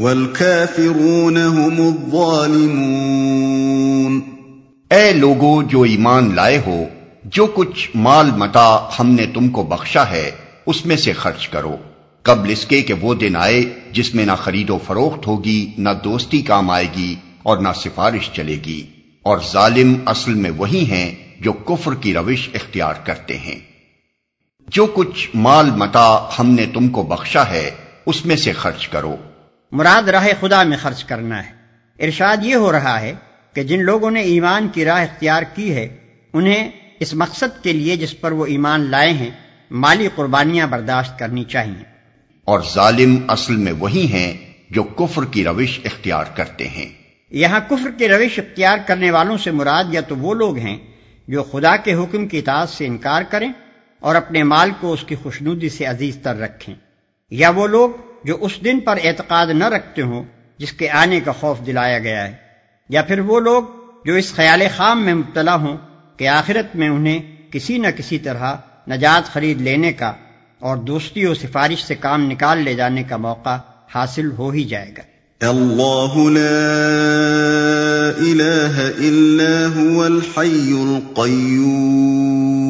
والكافرون هم الظالمون۔ اے لوگو جو ایمان لائے ہو، جو کچھ مال متا ہم نے تم کو بخشا ہے، اس میں سے خرچ کرو۔ قبل اس کے کہ وہ دن آئے جس میں نہ خرید و فروخت ہوگی، نہ دوستی کام آئے گی اور نہ سفارش چلے گی۔ اور ظالم اصل میں وہی ہیں جو کفر کی روش اختیار کرتے ہیں۔ جو کچھ مال متا ہم نے تم کو بخشا ہے، اس میں سے خرچ کرو۔ مراد راہ خدا میں خرچ کرنا ہے۔ ارشاد یہ ہو رہا ہے کہ جن لوگوں نے ایمان کی راہ اختیار کی ہے انہیں اس مقصد کے لیے جس پر وہ ایمان لائے ہیں مالی قربانیاں برداشت کرنی چاہیے۔ اور ظالم اصل میں وہی ہیں جو کفر کی روش اختیار کرتے ہیں۔ یہاں کفر کی روش اختیار کرنے والوں سے مراد یا تو وہ لوگ ہیں جو خدا کے حکم کی اطاعت سے انکار کریں اور اپنے مال کو اس کی خوشنودی سے عزیز تر رکھیں۔ یا وہ لوگ جو اس دن پر اعتقاد نہ رکھتے ہوں، جس کے آنے کا خوف دلایا گیا ہے، یا پھر وہ لوگ جو اس خیال خام میں مبتلا ہوں کہ آخرت میں انہیں کسی نہ کسی طرح نجات خرید لینے کا اور دوستی و سفارش سے کام نکال لے جانے کا موقع حاصل ہو ہی جائے گا۔ الله لا إله إلا هو الحي القيوم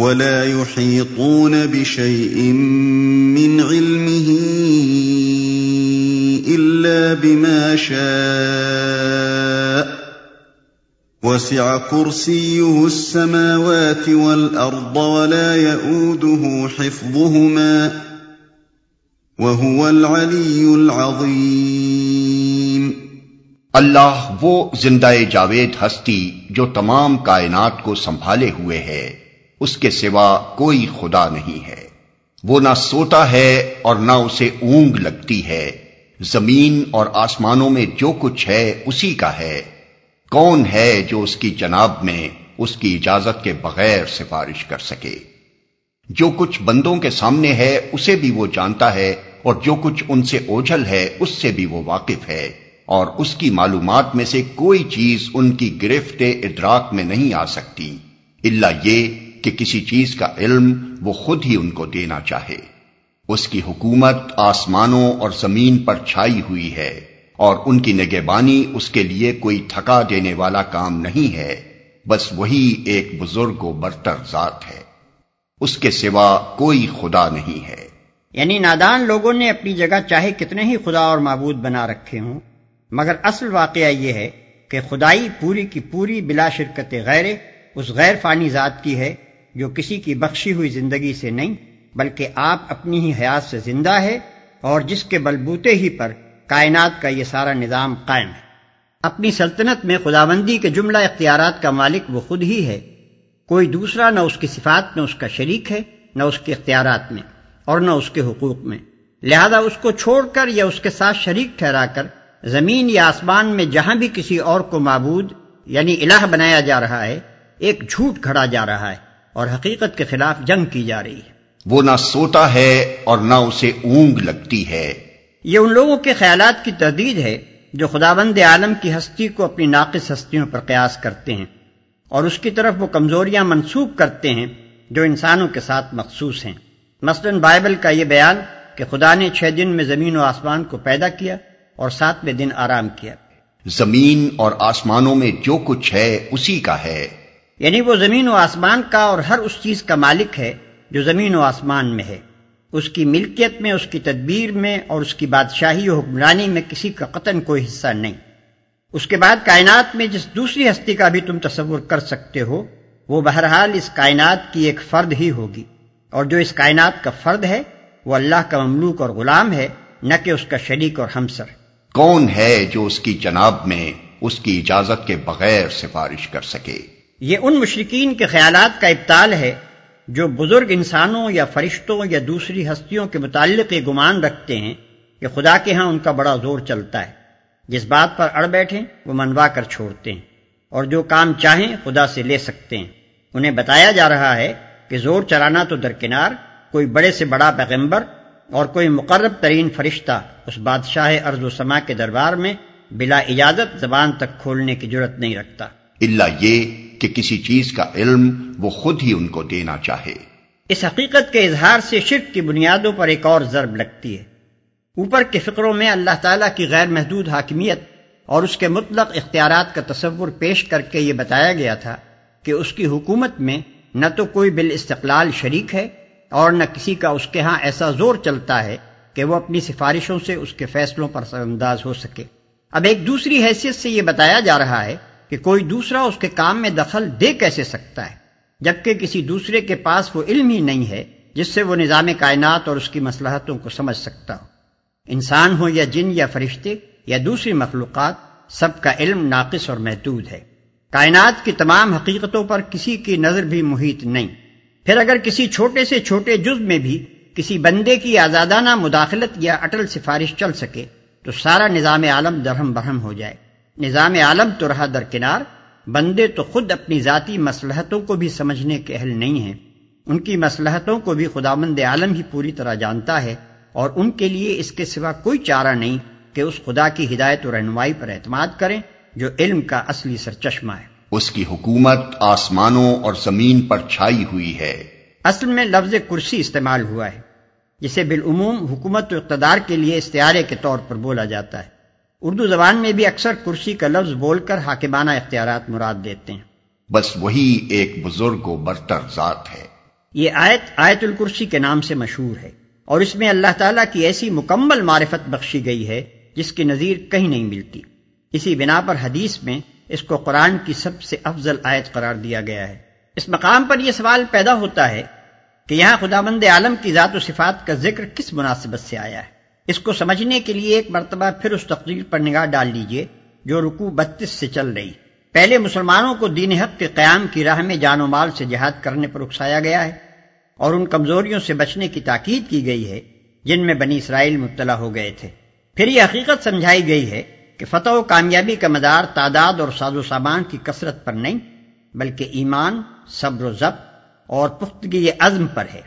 ولا يحيطون بشيء من علمه إلا بما شاء وسع كرسيه السماوات والأرض ولا يؤوده حفظهما وهو العلي العظيم اللہ وہ زندہ جاوید ہستی جو تمام کائنات کو سنبھالے ہوئے ہے۔ اس کے سوا کوئی خدا نہیں ہے۔ وہ نہ سوتا ہے اور نہ اسے اونگ لگتی ہے۔ زمین اور آسمانوں میں جو کچھ ہے اسی کا ہے۔ کون ہے جو اس کی جناب میں اس کی اجازت کے بغیر سفارش کر سکے؟ جو کچھ بندوں کے سامنے ہے اسے بھی وہ جانتا ہے اور جو کچھ ان سے اوجھل ہے اس سے بھی وہ واقف ہے۔ اور اس کی معلومات میں سے کوئی چیز ان کی گرفت ادراک میں نہیں آ سکتی۔ اللہ یہ کہ کسی چیز کا علم وہ خود ہی ان کو دینا چاہے۔ اس کی حکومت آسمانوں اور زمین پر چھائی ہوئی ہے اور ان کی نگہبانی اس کے لیے کوئی تھکا دینے والا کام نہیں ہے، بس وہی ایک بزرگ و برتر ذات ہے۔ اس کے سوا کوئی خدا نہیں ہے۔ یعنی نادان لوگوں نے اپنی جگہ چاہے کتنے ہی خدا اور معبود بنا رکھے ہوں، مگر اصل واقعہ یہ ہے کہ خدائی پوری کی پوری بلا شرکت غیر اس غیر فانی ذات کی ہے جو کسی کی بخشی ہوئی زندگی سے نہیں، بلکہ آپ اپنی ہی حیات سے زندہ ہے اور جس کے بلبوتے ہی پر کائنات کا یہ سارا نظام قائم ہے۔ اپنی سلطنت میں خداوندی کے جملہ اختیارات کا مالک وہ خود ہی ہے۔ کوئی دوسرا نہ اس کی صفات میں اس کا شریک ہے، نہ اس کے اختیارات میں اور نہ اس کے حقوق میں۔ لہذا اس کو چھوڑ کر یا اس کے ساتھ شریک ٹھہرا کر زمین یا آسمان میں جہاں بھی کسی اور کو معبود یعنی الہ بنایا جا رہا ہے، ایک جھوٹ کھڑا جا رہا ہے۔ اور حقیقت کے خلاف جنگ کی جا رہی ہے۔ وہ نہ سوتا ہے اور نہ اسے اونگ لگتی ہے۔ یہ ان لوگوں کے خیالات کی تردید ہے جو خداوند عالم کی ہستی کو اپنی ناقص ہستیوں پر قیاس کرتے ہیں اور اس کی طرف وہ کمزوریاں منسوخ کرتے ہیں جو انسانوں کے ساتھ مخصوص ہیں۔ مثلا بائبل کا یہ بیان کہ خدا نے چھ دن میں زمین و آسمان کو پیدا کیا اور ساتویں دن آرام کیا۔ زمین اور آسمانوں میں جو کچھ ہے اسی کا ہے۔ یعنی وہ زمین و آسمان کا اور ہر اس چیز کا مالک ہے جو زمین و آسمان میں ہے۔ اس کی ملکیت میں، اس کی تدبیر میں اور اس کی بادشاہی و حکمرانی میں کسی کا قطن کوئی حصہ نہیں۔ اس کے بعد کائنات میں جس دوسری ہستی کا بھی تم تصور کر سکتے ہو، وہ بہرحال اس کائنات کی ایک فرد ہی ہوگی۔ اور جو اس کائنات کا فرد ہے، وہ اللہ کا مملوک اور غلام ہے، نہ کہ اس کا شریک اور ہمسر۔ کون ہے جو اس کی جناب میں اس کی اجازت کے بغیر سفارش کر سکے؟ یہ ان مشرقین کے خیالات کا ابتال ہے جو بزرگ انسانوں یا فرشتوں یا دوسری ہستیوں کے متعلق یہ گمان رکھتے ہیں کہ خدا کے ہاں ان کا بڑا زور چلتا ہے۔ جس بات پر اڑ بیٹھیں، وہ منوا کر چھوڑتے ہیں اور جو کام چاہیں خدا سے لے سکتے ہیں۔ انہیں بتایا جا رہا ہے کہ زور چلانا تو درکنار، کوئی بڑے سے بڑا پیغمبر اور کوئی مقرب ترین فرشتہ اس بادشاہ ارض و سما کے دربار میں بلا اجازت زبان تک کھولنے کی ضرورت نہیں رکھتا۔ اللہ یہ کہ کسی چیز کا علم وہ خود ہی ان کو دینا چاہے۔ اس حقیقت کے اظہار سے شرک کی بنیادوں پر ایک اور ضرب لگتی ہے۔ اوپر کے فکروں میں اللہ تعالیٰ کی غیر محدود حاکمیت اور اس کے مطلق اختیارات کا تصور پیش کر کے یہ بتایا گیا تھا کہ اس کی حکومت میں نہ تو کوئی بال استقلال شریک ہے اور نہ کسی کا اس کے ہاں ایسا زور چلتا ہے کہ وہ اپنی سفارشوں سے اس کے فیصلوں پر سر انداز ہو سکے۔ اب ایک دوسری حیثیت سے یہ بتایا جا رہا ہے کہ کوئی دوسرا اس کے کام میں دخل دے کیسے سکتا ہے؟ جبکہ کسی دوسرے کے پاس وہ علم ہی نہیں ہے، جس سے وہ نظام کائنات اور اس کی مسلحتوں کو سمجھ سکتا ہو۔ انسان ہو یا جن یا فرشتے یا دوسری مخلوقات، سب کا علم ناقص اور محدود ہے۔ کائنات کی تمام حقیقتوں پر کسی کی نظر بھی محیط نہیں۔ پھر اگر کسی چھوٹے سے چھوٹے جز میں بھی کسی بندے کی آزادانہ مداخلت یا اٹل سفارش چل سکے، تو سارا نظام عالم درہم برہم ہو جائے۔ نظام عالم تو رہا درکنار بندے تو خود اپنی ذاتی مسلحتوں کو بھی سمجھنے کے اہل نہیں ہیں۔ ان کی مسلحتوں کو بھی خداوند عالم ہی پوری طرح جانتا ہے اور ان کے لیے اس کے سوا کوئی چارہ نہیں کہ اس خدا کی ہدایت و رہنمائی پر اعتماد کریں جو علم کا اصلی سرچشمہ ہے۔ اس کی حکومت آسمانوں اور زمین پر چھائی ہوئی ہے۔ اصل میں لفظ کرسی استعمال ہوا ہے جسے بالعموم حکومت و اقتدار کے لیے استعارے کے طور پر بولا جاتا ہے۔ اردو زبان میں بھی اکثر کرسی کا لفظ بول کر حاکمانہ اختیارات مراد دیتے ہیں۔ بس وہی ایک بزرگ و برتر ذات ہے۔ یہ آیت آیت الکرسی کے نام سے مشہور ہے اور اس میں اللہ تعالیٰ کی ایسی مکمل معرفت بخشی گئی ہے جس کی نظیر کہیں نہیں ملتی۔ اسی بنا پر حدیث میں اس کو قرآن کی سب سے افضل آیت قرار دیا گیا ہے۔ اس مقام پر یہ سوال پیدا ہوتا ہے کہ یہاں خدا بند عالم کی ذات و صفات کا ذکر کس مناسبت سے آیا ہے؟ اس کو سمجھنے کے لیے ایک مرتبہ پھر اس تقریر پر نگاہ ڈال لیجیے جو رکو بتیس سے چل رہی۔ پہلے مسلمانوں کو دین حق کے قیام کی راہ میں جان و مال سے جہاد کرنے پر اکسایا گیا ہے اور ان کمزوریوں سے بچنے کی تاکید کی گئی ہے جن میں بنی اسرائیل مبتلا ہو گئے تھے۔ پھر یہ حقیقت سمجھائی گئی ہے کہ فتح و کامیابی کا مدار تعداد اور ساز و سامان کی کثرت پر نہیں بلکہ ایمان، صبر و ضبط اور پختگی عزم پر ہے۔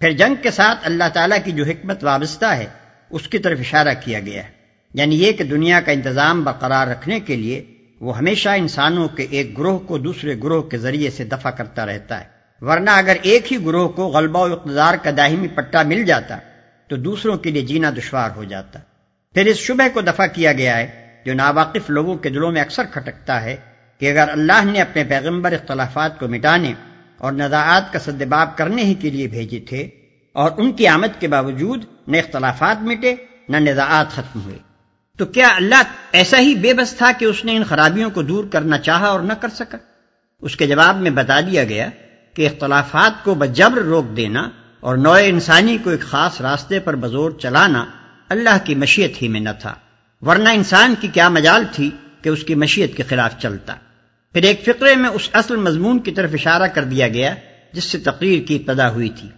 پھر جنگ کے ساتھ اللہ تعالیٰ کی جو حکمت وابستہ ہے اس کی طرف اشارہ کیا گیا ہے۔ یعنی یہ کہ دنیا کا انتظام برقرار رکھنے کے لیے وہ ہمیشہ انسانوں کے ایک گروہ کو دوسرے گروہ کے ذریعے سے دفع کرتا رہتا ہے۔ ورنہ اگر ایک ہی گروہ کو غلبہ و اقتدار کا داہمی پٹا مل جاتا تو دوسروں کے لیے جینا دشوار ہو جاتا۔ پھر اس شبہ کو دفع کیا گیا ہے جو ناواقف لوگوں کے دلوں میں اکثر کھٹکتا ہے کہ اگر اللہ نے اپنے پیغمبر اختلافات کو مٹانے اور نزاعات کا سدباب کرنے ہی کے لیے بھیجے تھے اور ان کی آمد کے باوجود نہ اختلافات مٹے، نہ نزاعات ختم ہوئے۔ تو کیا اللہ ایسا ہی بے بس تھا کہ اس نے ان خرابیوں کو دور کرنا چاہا اور نہ کر سکا؟ اس کے جواب میں بتا دیا گیا کہ اختلافات کو بجبر روک دینا اور نوئے انسانی کو ایک خاص راستے پر بزور چلانا اللہ کی مشیت ہی میں نہ تھا، ورنہ انسان کی کیا مجال تھی کہ اس کی مشیت کے خلاف چلتا۔ پھر ایک فقرے میں اس اصل مضمون کی طرف اشارہ کر دیا گیا، جس سے تقریر کی ابتدا ہوئی تھی۔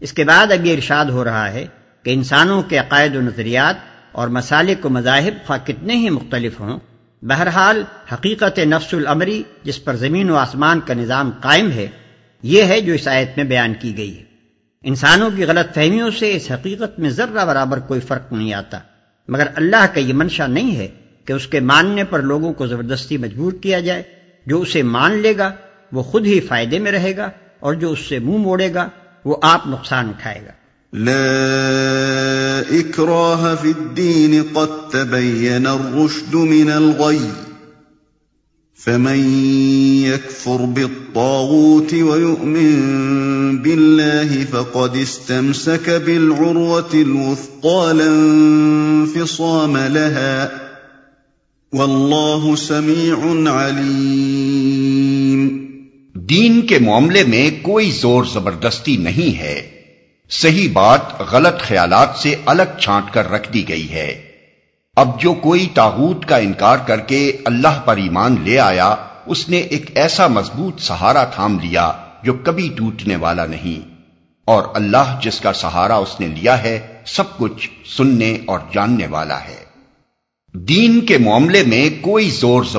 اس کے بعد اب یہ ارشاد ہو رہا ہے کہ انسانوں کے عقائد و نظریات اور مسالک و مذاہب خواہ کتنے ہی مختلف ہوں، بہرحال حقیقت نفس العمری جس پر زمین و آسمان کا نظام قائم ہے، یہ ہے جو اس آیت میں بیان کی گئی ہے۔ انسانوں کی غلط فہمیوں سے اس حقیقت میں ذرہ برابر کوئی فرق نہیں آتا، مگر اللہ کا یہ منشا نہیں ہے کہ اس کے ماننے پر لوگوں کو زبردستی مجبور کیا جائے۔ جو اسے مان لے گا، وہ خود ہی فائدے میں رہے گا اور جو اس سے منہ مو موڑے گا وہ آپ نقصان اٹھائے گا۔ لا اکراہ فی الدین قد تبین الرشد من الغی فمن يكفر بالطاغوت ويؤمن بالله فقد استمسك بالعروة الوثقى لا انفصام لها واللہ سمیع علیم۔ دین کے معاملے میں کوئی زور زبردستی نہیں ہے۔ صحیح بات غلط خیالات سے الگ چھانٹ کر رکھ دی گئی ہے۔ اب جو کوئی تاغوت کا انکار کر کے اللہ پر ایمان لے آیا، اس نے ایک ایسا مضبوط سہارا تھام لیا جو کبھی ٹوٹنے والا نہیں۔ اور اللہ جس کا سہارا اس نے لیا ہے، سب کچھ سننے اور جاننے والا ہے۔ دین کے معاملے میں کوئی زور زبر